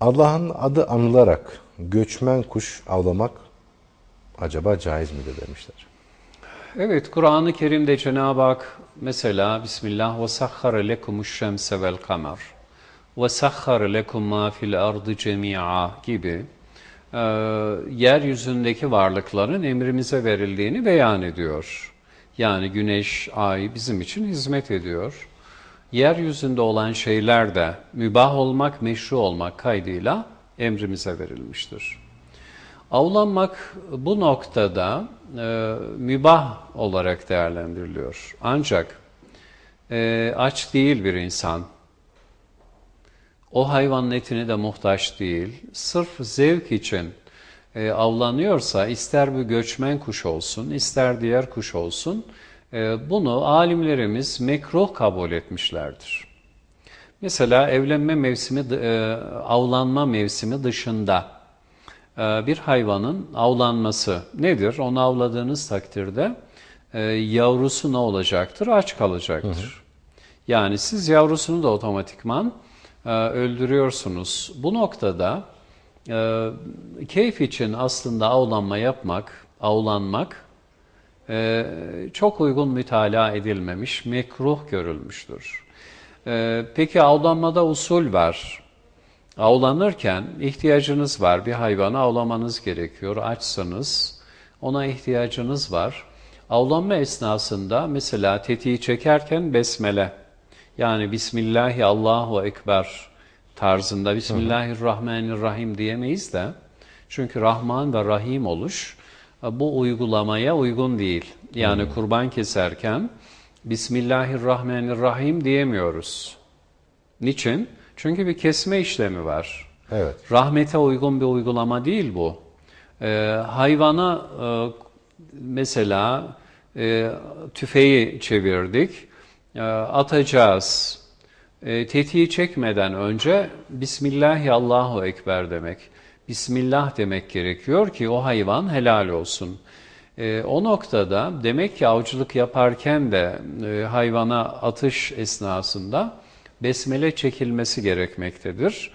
Allah'ın adı anılarak göçmen kuş avlamak acaba caiz midir demişler. Evet, Kur'an-ı Kerim'de Cenab-ı Hak mesela Bismillah ve sahhara lekumuş şemse vel kamer ve sahhara lekum ma fil ardı cemi'a gibi e, yeryüzündeki varlıkların emrimize verildiğini beyan ediyor. Yani güneş, ay bizim için hizmet ediyor. Yeryüzünde olan şeyler de mübah olmak, meşru olmak kaydıyla emrimize verilmiştir. Avlanmak bu noktada e, mübah olarak değerlendiriliyor. Ancak e, aç değil bir insan, o hayvanın etine de muhtaç değil, sırf zevk için e, avlanıyorsa ister bir göçmen kuş olsun, ister diğer kuş olsun, bunu alimlerimiz mekruh kabul etmişlerdir. Mesela evlenme mevsimi, e, avlanma mevsimi dışında e, bir hayvanın avlanması nedir? Onu avladığınız takdirde e, yavrusu ne olacaktır? Aç kalacaktır. Hı hı. Yani siz yavrusunu da otomatikman öldürüyorsunuz. Bu noktada keyif için aslında avlanma yapmak, avlanmak e, çok uygun mütalaa edilmemiş, mekruh görülmüştür. E, peki avlanmada usul var. Avlanırken ihtiyacınız var. Bir hayvanı avlamanız gerekiyor. Açsanız ona ihtiyacınız var. Avlanma esnasında mesela tetiği çekerken besmele yani Bismillahi Allahu Ekber tarzında Bismillahirrahmanirrahim diyemeyiz de çünkü Rahman ve Rahim oluş bu uygulamaya uygun değil. Yani hmm. kurban keserken Bismillahirrahmanirrahim diyemiyoruz. Niçin? Çünkü bir kesme işlemi var. Evet. Rahmete uygun bir uygulama değil bu. Ee, hayvana e, mesela e, tüfeği çevirdik, e, atacağız. E, tetiği çekmeden önce Bismillahi Allahu Ekber demek. Bismillah demek gerekiyor ki o hayvan helal olsun. E, o noktada demek ki avcılık yaparken de e, hayvana atış esnasında besmele çekilmesi gerekmektedir.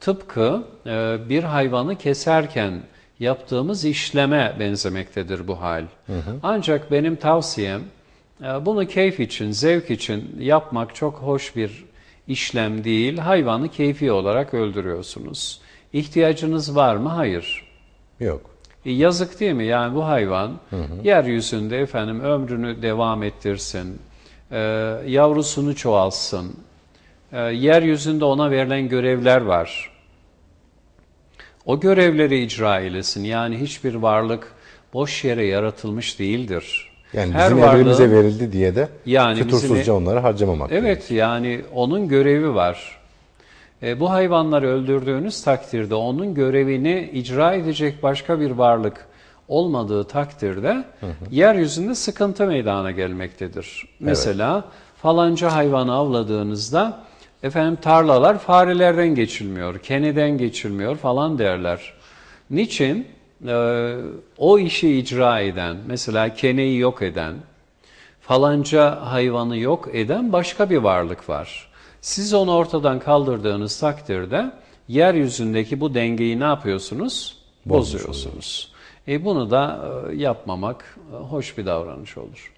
Tıpkı e, bir hayvanı keserken yaptığımız işleme benzemektedir bu hal. Hı hı. Ancak benim tavsiyem e, bunu keyif için, zevk için yapmak çok hoş bir işlem değil. Hayvanı keyfi olarak öldürüyorsunuz. İhtiyacınız var mı? Hayır. Yok. E, yazık değil mi? Yani bu hayvan hı hı. yeryüzünde efendim ömrünü devam ettirsin, e, yavrusunu çoğalsın, e, yeryüzünde ona verilen görevler var. O görevleri icra eylesin. Yani hiçbir varlık boş yere yaratılmış değildir. Yani Her bizim varlığı, emrimize verildi diye de yani fütursuzca bizim, onları harcamamak. Evet gerekir. yani onun görevi var. E, bu hayvanları öldürdüğünüz takdirde onun görevini icra edecek başka bir varlık olmadığı takdirde hı hı. yeryüzünde sıkıntı meydana gelmektedir. Evet. Mesela falanca hayvanı avladığınızda efendim tarlalar farelerden geçilmiyor, keneden geçilmiyor falan derler. Niçin? Ee, o işi icra eden, mesela keneyi yok eden, falanca hayvanı yok eden başka bir varlık var. Siz onu ortadan kaldırdığınız takdirde yeryüzündeki bu dengeyi ne yapıyorsunuz? Bozuyorsunuz. E bunu da e, yapmamak e, hoş bir davranış olur.